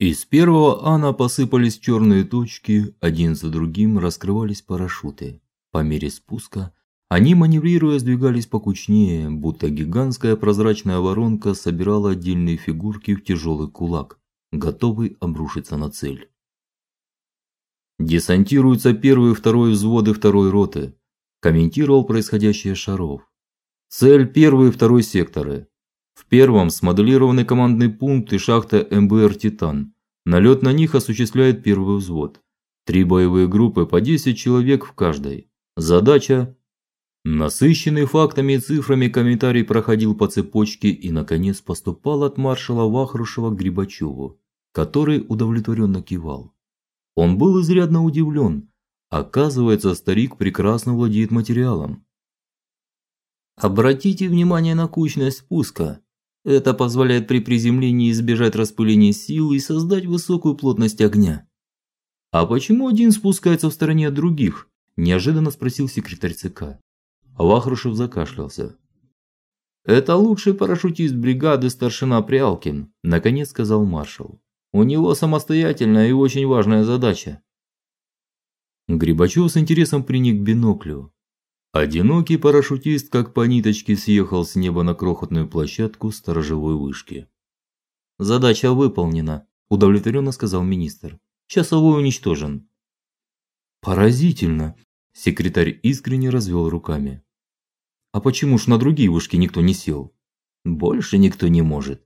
Из первого ана посыпались черные точки, один за другим раскрывались парашюты. По мере спуска они маневрируя сдвигались покучнее, будто гигантская прозрачная воронка собирала отдельные фигурки в тяжелый кулак, готовый обрушиться на цель. Десантируются первый и второй взводы второй роты, комментировал происходящее Шаров. Цель первый и второй секторы. В первом смоделированный командный пункт и шахта МБР Титан. Налет на них осуществляет первый взвод. Три боевые группы по 10 человек в каждой. Задача Насыщенный фактами и цифрами комментарий проходил по цепочке и наконец поступал от маршала Вахрушева к Грибачеву, который удовлетворенно кивал. Он был изрядно удивлен. Оказывается, старик прекрасно владеет материалом. Обратите внимание на кучность спуска. Это позволяет при приземлении избежать распыления сил и создать высокую плотность огня. А почему один спускается в стороне от других? неожиданно спросил секретарь ЦК. Вахрушев закашлялся. Это лучший парашютист бригады старшина Прялкин, наконец сказал маршал. У него самостоятельная и очень важная задача. Грибачев с интересом приник к биноклю. Одинокий парашютист, как по ниточке, съехал с неба на крохотную площадку сторожевой вышки. Задача выполнена, удовлетворенно сказал министр. Часовой уничтожен. Поразительно, секретарь искренне развел руками. А почему ж на другие вышки никто не сел? Больше никто не может.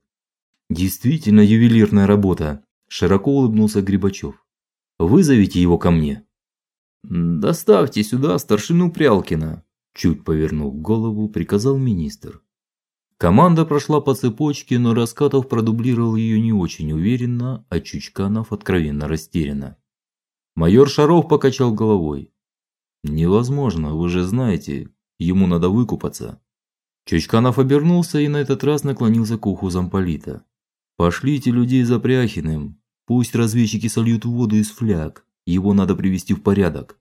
Действительно ювелирная работа, широко улыбнулся Грибачев. Вызовите его ко мне. Доставьте сюда старшину Прялкина, чуть повернув голову, приказал министр. Команда прошла по цепочке, но Раскатов продублировал ее не очень уверенно, а Чучканов откровенно растерянно. Майор Шаров покачал головой. Невозможно, вы же знаете, ему надо выкупаться. Чучканов обернулся и на этот раз наклонился к уху замполита. Пошлите людей за Пряхиным, пусть разведчики сольют воду из фляг. Его надо привести в порядок.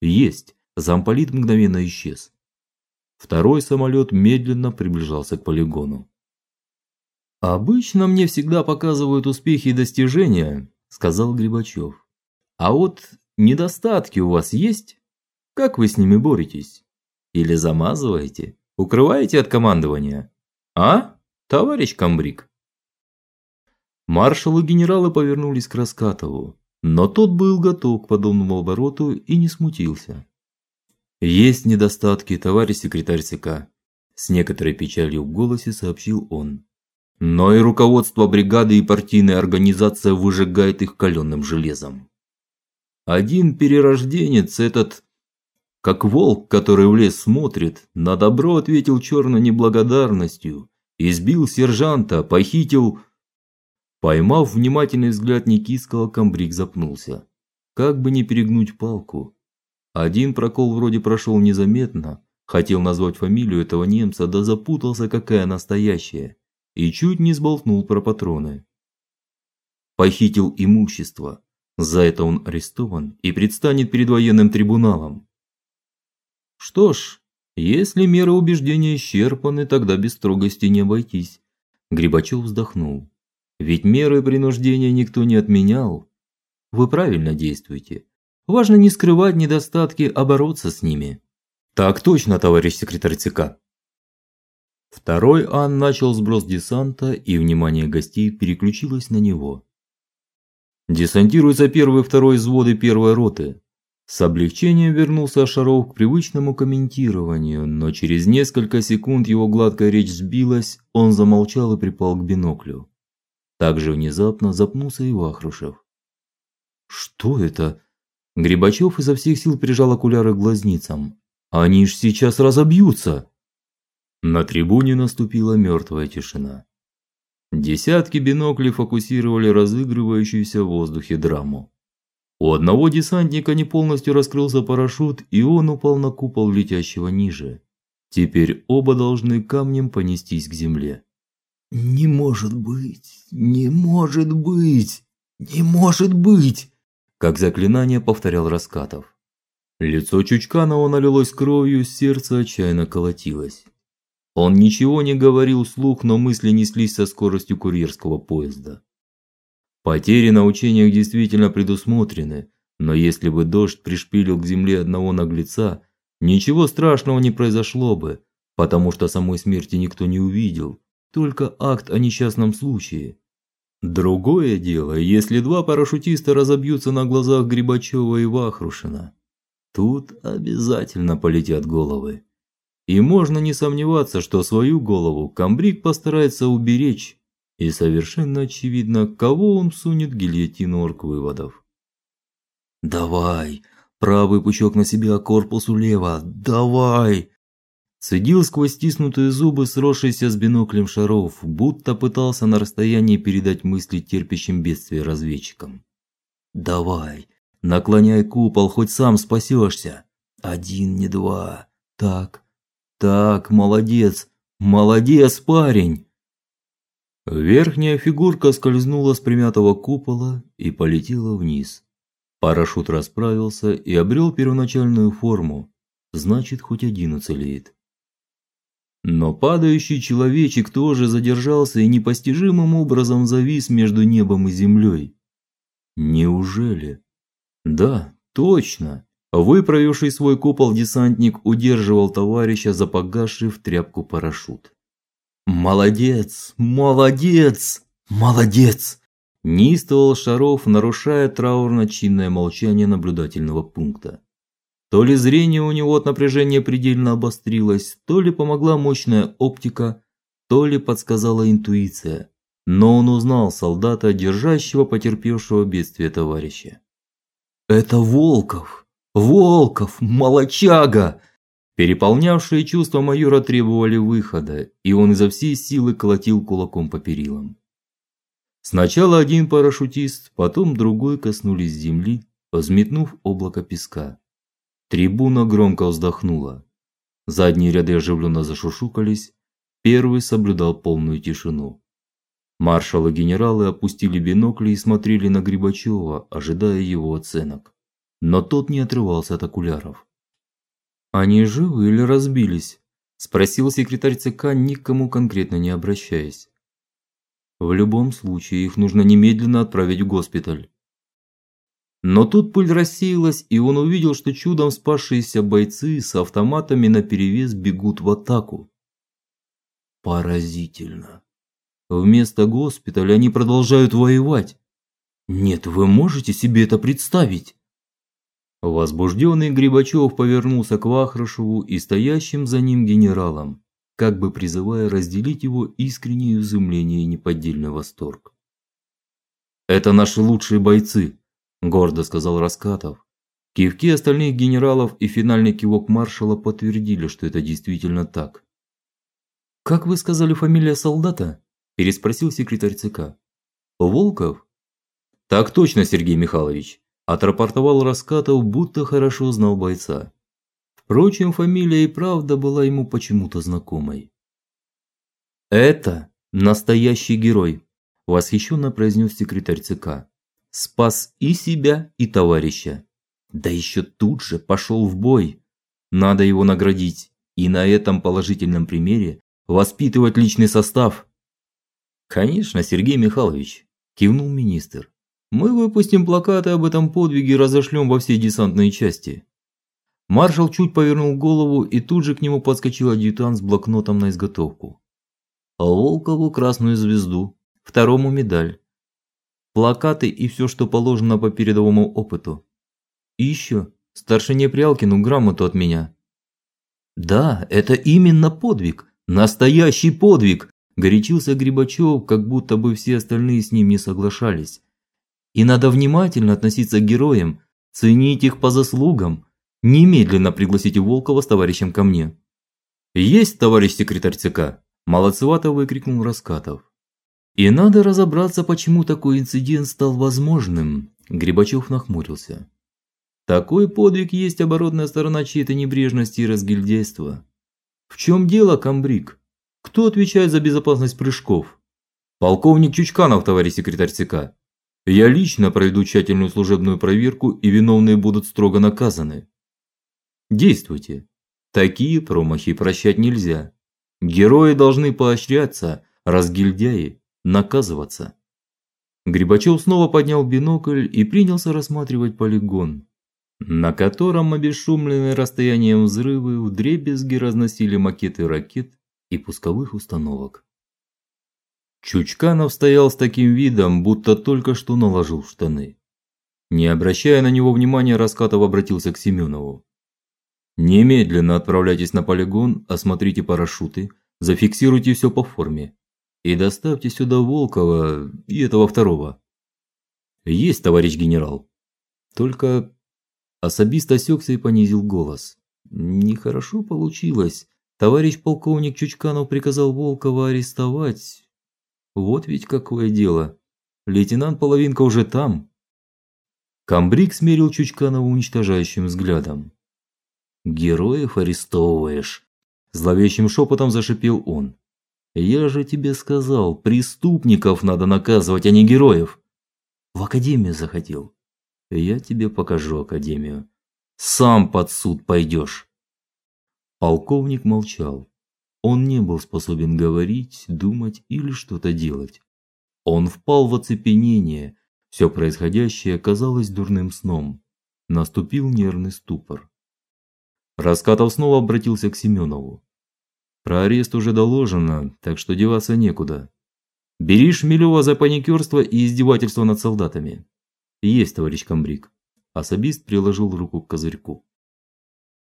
Есть. Замполит мгновенно исчез. Второй самолет медленно приближался к полигону. Обычно мне всегда показывают успехи и достижения, сказал Грибачев. А вот недостатки у вас есть? Как вы с ними боретесь? Или замазываете? Укрываете от командования? А? Товарищ комбриг. Маршал и генералы повернулись к Раскатову. Но тот был готов к подобному обороту и не смутился. Есть недостатки, товарищ секретарь ЦК, с некоторой печалью в голосе сообщил он. Но и руководство бригады и партийная организация выжигает их каленым железом. Один перерожденец этот как волк, который в лес смотрит, на добро ответил черной неблагодарностью, избил сержанта, похитил Поймав внимательный взгляд Никитского, комбриг запнулся. Как бы не перегнуть палку. Один прокол вроде прошел незаметно, хотел назвать фамилию этого немца, да запутался, какая настоящая, и чуть не сболтнул про патроны. Похитил имущество. За это он арестован и предстанет перед военным трибуналом. Что ж, если меры убеждения исчерпаны, тогда без строгости не обойтись. Грибачев вздохнул. Ведь меры принуждения никто не отменял. Вы правильно действуете. Важно не скрывать недостатки, а бороться с ними. Так точно, товарищ секретарь ЦК. Второй Ан начал сброс десанта, и внимание гостей переключилось на него. Десантируются первый и второй взводы первой роты. С облегчением вернулся Шаров к привычному комментированию, но через несколько секунд его гладкая речь сбилась, он замолчал и припал к биноклю. Так же внезапно запнулся и Вахрушев. Что это? Грибачев изо всех сил прижал окуляры к глазницам. Они ж сейчас разобьются. На трибуне наступила мертвая тишина. Десятки биноклей фокусировали разыгрывающуюся в воздухе драму. У одного десантника не полностью раскрылся парашют, и он упал на купол летящего ниже. Теперь оба должны камнем понестись к земле. Не может быть, не может быть, не может быть, как заклинание повторял Раскатов. Лицо Чучканова налилось кровью, сердце отчаянно колотилось. Он ничего не говорил вслух, но мысли неслись со скоростью курьерского поезда. Потери на учениях действительно предусмотрены, но если бы дождь пришпилил к земле одного наглеца, ничего страшного не произошло бы, потому что самой смерти никто не увидел, только акт о несчастном случае. Другое дело, если два парашютиста разобьются на глазах Грибачева и Вахрушина. Тут обязательно полетят головы. И можно не сомневаться, что свою голову Камбрик постарается уберечь, и совершенно очевидно, кого он сунет гильотину орг-выводов. Давай, правый пучок на себя, корпус улево. Давай, Цедил сквозь стиснутые зубы сросшийся с биноклем шаров, будто пытался на расстоянии передать мысли терпящим бедствие разведчикам. Давай, наклоняй купол, хоть сам спасешься. Один, не два. Так. Так, молодец. Молодец, парень. Верхняя фигурка скользнула с примятого купола и полетела вниз. Парашют расправился и обрел первоначальную форму. Значит, хоть один уцелеет. Но падающий человечек тоже задержался и непостижимым образом завис между небом и землей. Неужели? Да, точно. Выправивший свой купол десантник удерживал товарища за погасший в тряпку парашют. Молодец, молодец, молодец. Неистовал Шаров, нарушая траурно-чинное молчание наблюдательного пункта. То ли зрение у него от напряжения предельно обострилось, то ли помогла мощная оптика, то ли подсказала интуиция. Но он узнал солдата, держащего потерпевшего бедствие товарища. Это Волков. Волков, молочага. Переполнявшие чувства майора требовали выхода, и он изо всей силы колотил кулаком по перилам. Сначала один парашютист, потом другой коснулись земли, взметнув облако песка. Трибуна громко вздохнула. Задние ряды оживленно зашушукались, первый соблюдал полную тишину. Маршалы и генералы опустили бинокли и смотрели на Грибачева, ожидая его оценок. Но тот не отрывался от окуляров. Они живы или разбились? спросил секретарь ЦК, никому конкретно не обращаясь. В любом случае их нужно немедленно отправить в госпиталь. Но тут пыль рассеялась, и он увидел, что чудом спасшиеся бойцы с автоматами наперевес бегут в атаку. Поразительно. Вместо госпиталя они продолжают воевать. Нет, вы можете себе это представить? Возбужденный Грибачев повернулся к Вахрушеву и стоящим за ним генералам, как бы призывая разделить его искреннее изумление и неподдельный восторг. Это наши лучшие бойцы, гордо сказал Раскатов. Кивки остальных генералов и финальный кивок маршала подтвердили, что это действительно так. Как вы сказали фамилия солдата? переспросил секретарь ЦК. Волков? Так точно, Сергей Михайлович, отрапортовал Раскатов, будто хорошо знал бойца. Впрочем, фамилия и правда была ему почему-то знакомой. Это настоящий герой, восхищенно произнес секретарь ЦК спас и себя, и товарища. Да еще тут же пошел в бой. Надо его наградить и на этом положительном примере воспитывать личный состав. Конечно, Сергей Михайлович, кивнул министр. Мы выпустим плакаты об этом подвиге и разошлем во все десантные части. Маршал чуть повернул голову, и тут же к нему подскочил адъютант с блокнотом на изготовку. А Волкову красную звезду, второму медаль, плакаты и все, что положено по передовому опыту. И еще старшине Прялкину грамоту от меня. Да, это именно подвиг, настоящий подвиг, горячился Грибачев, как будто бы все остальные с ним не соглашались. И надо внимательно относиться к героям, ценить их по заслугам. Немедленно пригласите Волкова с товарищем ко мне. Есть, товарищ секретарь ЦК, молодцевато выкрикнул Раскатов. И надо разобраться, почему такой инцидент стал возможным. Грибачев нахмурился. Такой подвиг есть оборотная сторона чьей-то небрежности и разгильдяйства. В чем дело, Камбрик? Кто отвечает за безопасность прыжков? Полковник Чучканов, товарищ секретарь ЦК. Я лично проведу тщательную служебную проверку, и виновные будут строго наказаны. Действуйте. Такие промахи прощать нельзя. Герои должны поощряться, разгильдяи наказываться. Грибачев снова поднял бинокль и принялся рассматривать полигон, на котором обесшумленные расстоянием взрывы вдребезги разносили макеты ракет и пусковых установок. Чучканов стоял с таким видом, будто только что наложил штаны. Не обращая на него внимания, Раскатов обратился к Семенову. Немедленно отправляйтесь на полигон, осмотрите парашюты, зафиксируйте все по форме и доставьте сюда Волкова и этого второго. Есть, товарищ генерал. Только особист осекся и понизил голос. Нехорошо получилось. Товарищ полковник Чучканов приказал Волкова арестовать. Вот ведь какое дело. Лейтенант Половинка уже там. Камбрик смерил Чучканова уничтожающим взглядом. Героев арестовываешь, зловещим шепотом зашипел он. Я же тебе сказал, преступников надо наказывать, а не героев. В академию захотел. Я тебе покажу академию. Сам под суд пойдешь. Полковник молчал. Он не был способен говорить, думать или что-то делать. Он впал в оцепенение. Все происходящее казалось дурным сном. Наступил нервный ступор. Раскатов снова обратился к Семенову. Про арест уже доложено, так что деваться некуда. Бери Шмелева за паникерство и издевательство над солдатами. Есть, товарищ комбриг. Особист приложил руку к козырьку.